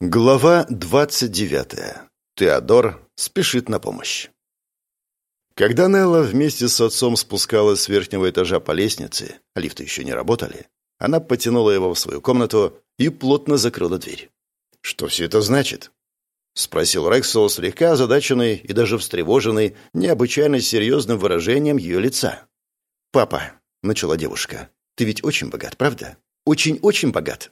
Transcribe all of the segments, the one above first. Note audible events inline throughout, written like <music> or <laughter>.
Глава 29. Теодор спешит на помощь. Когда Нелла вместе с отцом спускалась с верхнего этажа по лестнице, а лифты еще не работали, она потянула его в свою комнату и плотно закрыла дверь. «Что все это значит?» — спросил Рексол, слегка озадаченный и даже встревоженный необычайно серьезным выражением ее лица. «Папа», — начала девушка, — «ты ведь очень богат, правда? Очень-очень богат».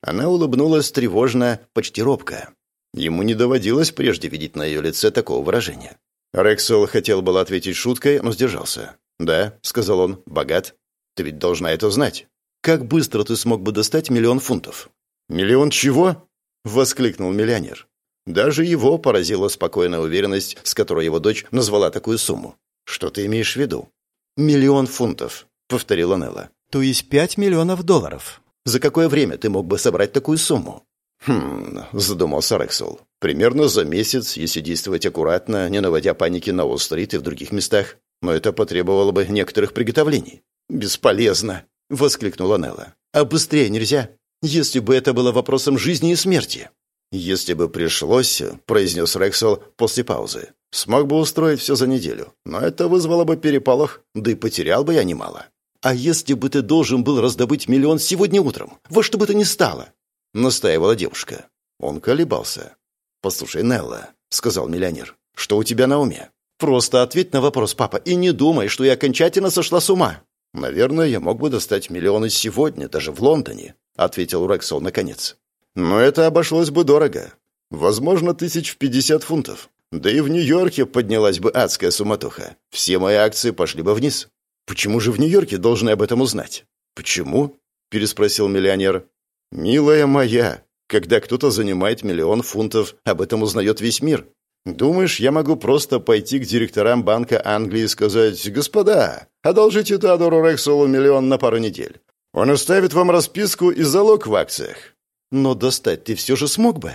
Она улыбнулась тревожно, почти робко. Ему не доводилось прежде видеть на ее лице такого выражения. Рексел хотел было ответить шуткой, но сдержался. «Да», — сказал он, — «богат. Ты ведь должна это знать. Как быстро ты смог бы достать миллион фунтов?» «Миллион чего?» — воскликнул миллионер. Даже его поразила спокойная уверенность, с которой его дочь назвала такую сумму. «Что ты имеешь в виду?» «Миллион фунтов», — повторила Нелла. «То есть пять миллионов долларов. За какое время ты мог бы собрать такую сумму?» «Хм...» — задумался Рексел. «Примерно за месяц, если действовать аккуратно, не наводя паники на Уолл-стрит и в других местах. Но это потребовало бы некоторых приготовлений». «Бесполезно!» — воскликнула Нелла. «А быстрее нельзя? Если бы это было вопросом жизни и смерти!» «Если бы пришлось», — произнес Рексел после паузы, — «смог бы устроить все за неделю. Но это вызвало бы переполох, да и потерял бы я немало». «А если бы ты должен был раздобыть миллион сегодня утром? Во что бы то ни стало?» — настаивала девушка. Он колебался. «Послушай, Нелла», — сказал миллионер, — «что у тебя на уме? Просто ответь на вопрос, папа, и не думай, что я окончательно сошла с ума». «Наверное, я мог бы достать миллионы сегодня, даже в Лондоне», — ответил Рексол наконец. «Но это обошлось бы дорого. Возможно, тысяч в пятьдесят фунтов. Да и в Нью-Йорке поднялась бы адская суматоха. Все мои акции пошли бы вниз. «Почему же в Нью-Йорке должны об этом узнать?» «Почему?» – переспросил миллионер. «Милая моя, когда кто-то занимает миллион фунтов, об этом узнает весь мир. Думаешь, я могу просто пойти к директорам Банка Англии и сказать, «Господа, одолжите Теодору Рексолу миллион на пару недель. Он оставит вам расписку и залог в акциях». «Но достать ты все же смог бы?»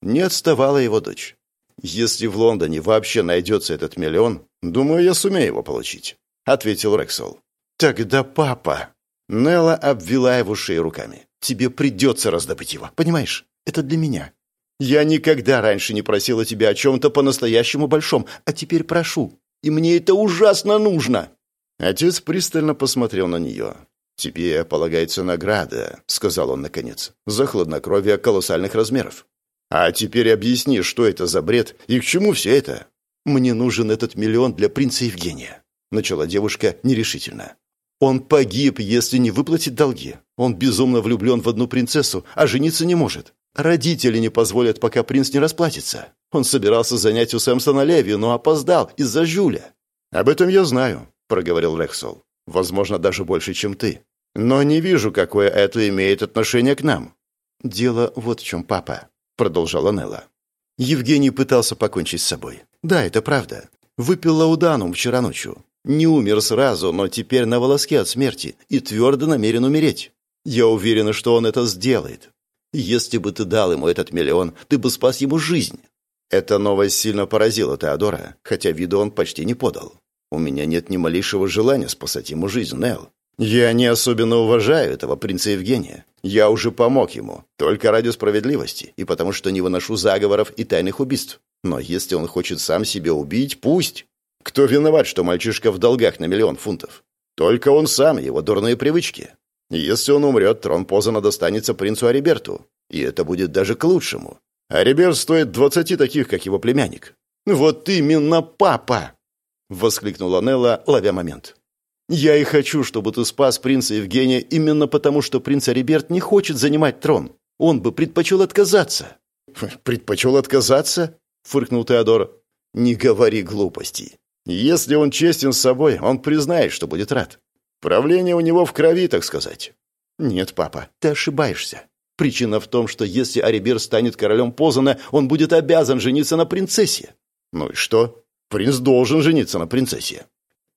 Не отставала его дочь. «Если в Лондоне вообще найдется этот миллион, думаю, я сумею его получить. — ответил Рексол. «Тогда папа...» Нелла обвела его шею руками. «Тебе придется раздобыть его, понимаешь? Это для меня. Я никогда раньше не просила тебя о чем-то по-настоящему большом, а теперь прошу. И мне это ужасно нужно!» Отец пристально посмотрел на нее. «Тебе полагается награда», — сказал он наконец, — «за хладнокровие колоссальных размеров. А теперь объясни, что это за бред и к чему все это?» «Мне нужен этот миллион для принца Евгения. — начала девушка нерешительно. «Он погиб, если не выплатит долги. Он безумно влюблен в одну принцессу, а жениться не может. Родители не позволят, пока принц не расплатится. Он собирался занять у Сэмсона Леви, но опоздал из-за Жюля». «Об этом я знаю», — проговорил Рексол. «Возможно, даже больше, чем ты. Но не вижу, какое это имеет отношение к нам». «Дело вот в чем, папа», — продолжала Нелла. Евгений пытался покончить с собой. «Да, это правда. Выпил лауданум вчера ночью. Не умер сразу, но теперь на волоске от смерти и твердо намерен умереть. Я уверена, что он это сделает. Если бы ты дал ему этот миллион, ты бы спас ему жизнь. Эта новость сильно поразила Теодора, хотя виду он почти не подал. У меня нет ни малейшего желания спасать ему жизнь, Нелл. Я не особенно уважаю этого принца Евгения. Я уже помог ему, только ради справедливости, и потому что не выношу заговоров и тайных убийств. Но если он хочет сам себя убить, пусть. Кто виноват, что мальчишка в долгах на миллион фунтов? Только он сам, его дурные привычки. Если он умрет, трон Позана достанется принцу Ариберту. И это будет даже к лучшему. Ариберт стоит двадцати таких, как его племянник. «Вот именно папа!» — воскликнула Нелла, ловя момент. «Я и хочу, чтобы ты спас принца Евгения именно потому, что принц Ариберт не хочет занимать трон. Он бы предпочел отказаться». «Предпочел отказаться?» — фыркнул Теодор. «Не говори глупостей. Если он честен с собой, он признает, что будет рад. Правление у него в крови, так сказать. Нет, папа, ты ошибаешься. Причина в том, что если Арибер станет королем Позана, он будет обязан жениться на принцессе. Ну и что? Принц должен жениться на принцессе.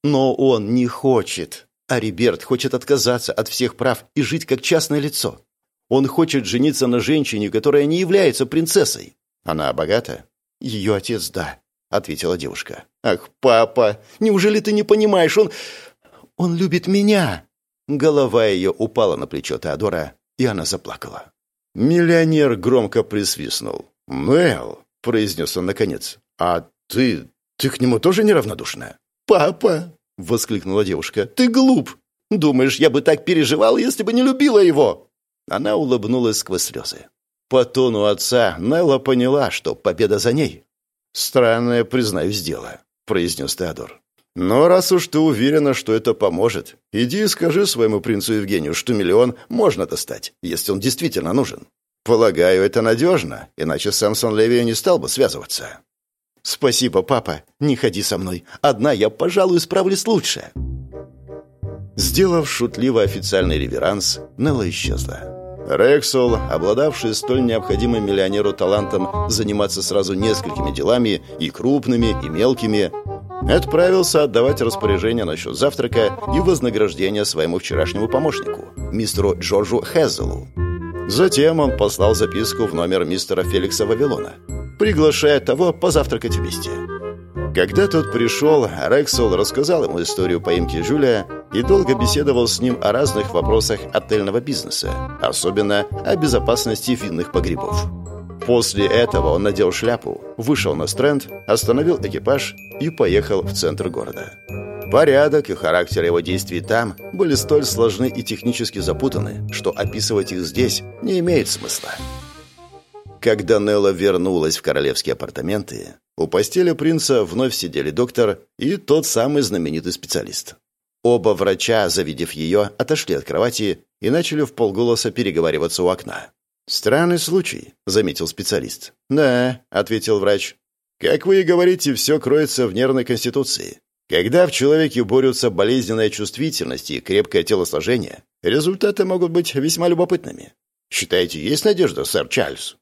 Но он не хочет. Ариберт хочет отказаться от всех прав и жить как частное лицо. Он хочет жениться на женщине, которая не является принцессой. Она богата? Ее отец – да ответила девушка. «Ах, папа, неужели ты не понимаешь? Он... он любит меня!» Голова ее упала на плечо Теодора, и она заплакала. Миллионер громко присвистнул. «Нелл», — произнес он наконец, — «а ты... ты к нему тоже неравнодушна?» «Папа!» — воскликнула девушка. «Ты глуп! Думаешь, я бы так переживал, если бы не любила его?» Она улыбнулась сквозь слезы. По тону отца Нелла поняла, что победа за ней. «Странное, признаюсь, дело», — произнес Теодор. «Но раз уж ты уверена, что это поможет, иди и скажи своему принцу Евгению, что миллион можно достать, если он действительно нужен. Полагаю, это надежно, иначе Самсон Леви не стал бы связываться». «Спасибо, папа. Не ходи со мной. Одна я, пожалуй, справлюсь лучше». Сделав шутливо официальный реверанс, Нелла исчезла. Рексол, обладавший столь необходимым миллионеру талантом заниматься сразу несколькими делами, и крупными, и мелкими, отправился отдавать распоряжение насчет завтрака и вознаграждения своему вчерашнему помощнику, мистеру Джорджу Хезелу. Затем он послал записку в номер мистера Феликса Вавилона, приглашая того позавтракать вместе. Когда тот пришел, Рексол рассказал ему историю поимки Жюля и долго беседовал с ним о разных вопросах отельного бизнеса, особенно о безопасности винных погребов. После этого он надел шляпу, вышел на стренд, остановил экипаж и поехал в центр города. Порядок и характер его действий там были столь сложны и технически запутаны, что описывать их здесь не имеет смысла. Когда Нелла вернулась в королевские апартаменты, у постели принца вновь сидели доктор и тот самый знаменитый специалист. Оба врача, завидев ее, отошли от кровати и начали в полголоса переговариваться у окна. «Странный случай», — заметил специалист. «Да», — ответил врач. «Как вы и говорите, все кроется в нервной конституции. Когда в человеке борются болезненная чувствительность и крепкое телосложение, результаты могут быть весьма любопытными. Считаете, есть надежда, сэр Чарльз?»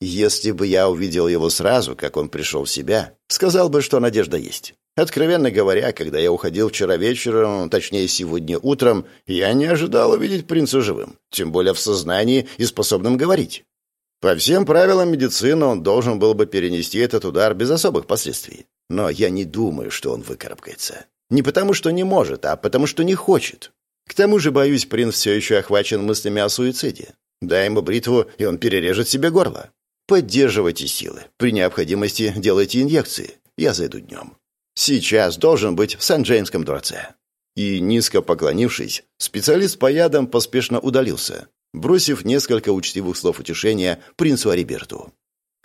Если бы я увидел его сразу, как он пришел в себя, сказал бы, что надежда есть. Откровенно говоря, когда я уходил вчера вечером, точнее сегодня утром, я не ожидал увидеть принца живым, тем более в сознании и способным говорить. По всем правилам медицины он должен был бы перенести этот удар без особых последствий. Но я не думаю, что он выкарабкается. Не потому, что не может, а потому, что не хочет. К тому же, боюсь, принц все еще охвачен мыслями о суициде. Дай ему бритву, и он перережет себе горло. Поддерживайте силы. При необходимости делайте инъекции. Я зайду днем. Сейчас должен быть в Сан-Джеймском дворце». И, низко поклонившись, специалист по ядам поспешно удалился, бросив несколько учтивых слов утешения принцу Ариберту.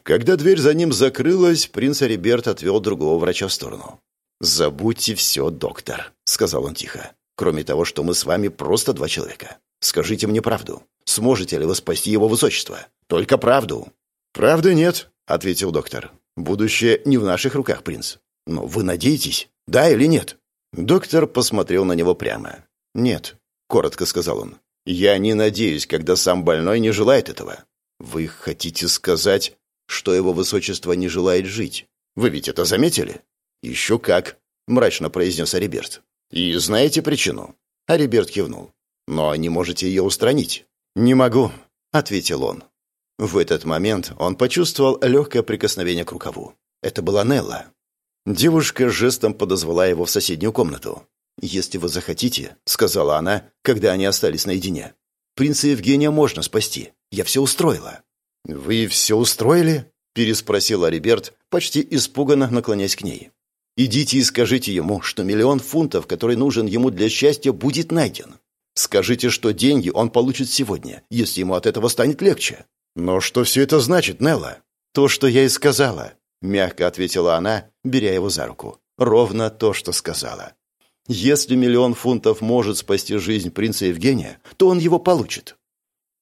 Когда дверь за ним закрылась, принц Ариберт отвел другого врача в сторону. «Забудьте все, доктор», — сказал он тихо. «Кроме того, что мы с вами просто два человека. Скажите мне правду. Сможете ли вы спасти его высочество? Только правду». «Правды нет», — ответил доктор. «Будущее не в наших руках, принц. Но вы надеетесь, да или нет?» Доктор посмотрел на него прямо. «Нет», — коротко сказал он. «Я не надеюсь, когда сам больной не желает этого. Вы хотите сказать, что его высочество не желает жить? Вы ведь это заметили?» «Еще как», — мрачно произнес Ариберт. «И знаете причину?» Ариберт кивнул. «Но не можете ее устранить». «Не могу», — ответил он. В этот момент он почувствовал легкое прикосновение к рукаву. Это была Нелла. Девушка жестом подозвала его в соседнюю комнату. «Если вы захотите», — сказала она, когда они остались наедине. «Принца Евгения можно спасти. Я все устроила». «Вы все устроили?» — переспросил Ариберт, почти испуганно наклоняясь к ней. «Идите и скажите ему, что миллион фунтов, который нужен ему для счастья, будет найден. Скажите, что деньги он получит сегодня, если ему от этого станет легче. «Но что все это значит, Нелла?» «То, что я и сказала», — мягко ответила она, беря его за руку. «Ровно то, что сказала. Если миллион фунтов может спасти жизнь принца Евгения, то он его получит».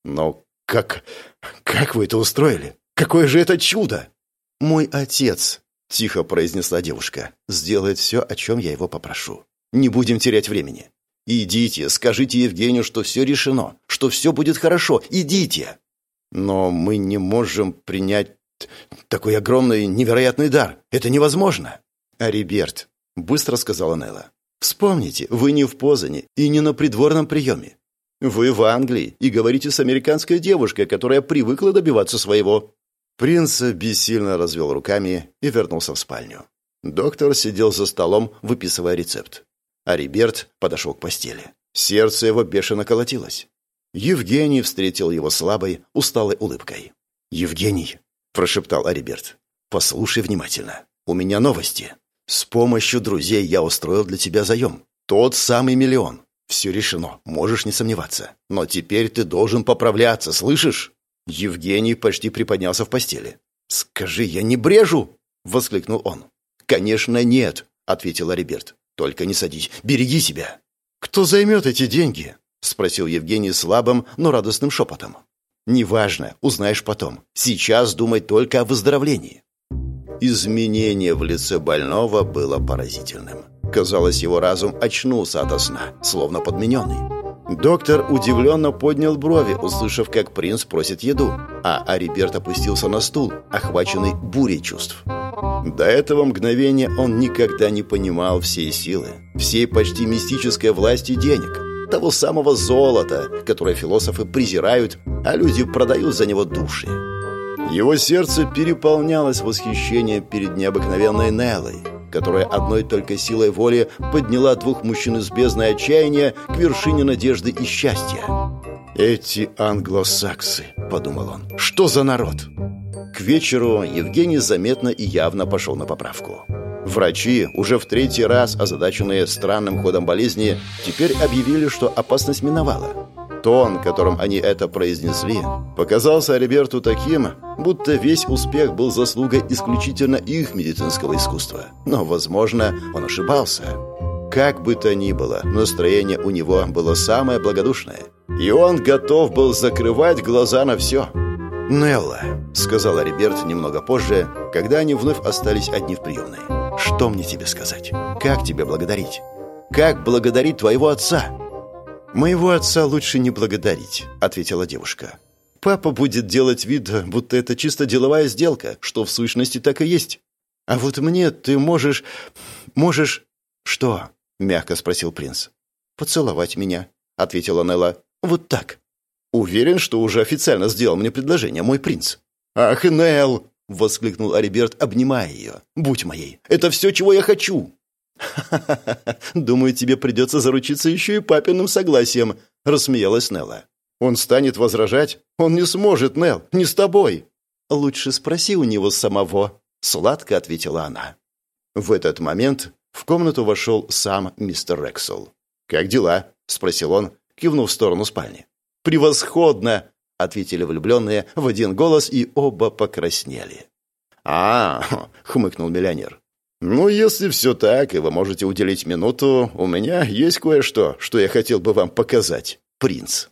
«Но как... как вы это устроили? Какое же это чудо!» «Мой отец», — тихо произнесла девушка, — «сделает все, о чем я его попрошу. Не будем терять времени. Идите, скажите Евгению, что все решено, что все будет хорошо. Идите!» Но мы не можем принять такой огромный, невероятный дар. Это невозможно. Ариберт, быстро сказала Нелла. Вспомните, вы не в Позане и не на придворном приеме. Вы в Англии и говорите с американской девушкой, которая привыкла добиваться своего. Принц бессильно развел руками и вернулся в спальню. Доктор сидел за столом, выписывая рецепт. Ариберт подошел к постели. Сердце его бешено колотилось. Евгений встретил его слабой, усталой улыбкой. «Евгений», — прошептал Ариберт, — «послушай внимательно. У меня новости. С помощью друзей я устроил для тебя заем. Тот самый миллион. Все решено, можешь не сомневаться. Но теперь ты должен поправляться, слышишь?» Евгений почти приподнялся в постели. «Скажи, я не брежу?» — воскликнул он. «Конечно, нет», — ответил Ариберт. «Только не садись, береги себя». «Кто займет эти деньги?» — спросил Евгений слабым, но радостным шепотом. «Неважно, узнаешь потом. Сейчас думай только о выздоровлении». Изменение в лице больного было поразительным. Казалось, его разум очнулся ото сна, словно подмененный. Доктор удивленно поднял брови, услышав, как принц просит еду, а Ариберт опустился на стул, охваченный бурей чувств. До этого мгновения он никогда не понимал всей силы, всей почти мистической власти денег, того самого золота, которое философы презирают, а люди продают за него души. Его сердце переполнялось восхищением перед необыкновенной Неллой, которая одной только силой воли подняла двух мужчин из бездны отчаяния к вершине надежды и счастья. «Эти англосаксы», — подумал он, — «что за народ?» К вечеру Евгений заметно и явно пошел на поправку. Врачи, уже в третий раз озадаченные странным ходом болезни, теперь объявили, что опасность миновала. Тон, которым они это произнесли, показался Альберту таким, будто весь успех был заслугой исключительно их медицинского искусства. Но, возможно, он ошибался. Как бы то ни было, настроение у него было самое благодушное. И он готов был закрывать глаза на все. «Нелла», — сказал Альберт немного позже, когда они вновь остались одни в приемной. «Что мне тебе сказать? Как тебе благодарить? Как благодарить твоего отца?» «Моего отца лучше не благодарить», — ответила девушка. «Папа будет делать вид, будто это чисто деловая сделка, что в сущности так и есть. А вот мне ты можешь... можешь...» «Что?» — мягко спросил принц. «Поцеловать меня», — ответила Нелла. «Вот так». «Уверен, что уже официально сделал мне предложение, мой принц». «Ах, Нелл!» — воскликнул Ариберт, обнимая ее. «Будь моей! Это все, чего я хочу!» «Ха-ха-ха! Думаю, тебе придется заручиться еще и папиным согласием», — рассмеялась Нелла. «Он станет возражать? Он не сможет, Нелл, не с тобой». «Лучше спроси у него самого», — сладко ответила она. В этот момент в комнату вошел сам мистер Рексел. «Как дела?» — спросил он, кивнув в сторону спальни. «Превосходно!» — ответили влюбленные в один голос, и оба покраснели. «А, <laughs> — хмыкнул миллионер, «Ну, если все так, и вы можете уделить минуту, у меня есть кое-что, что я хотел бы вам показать, принц».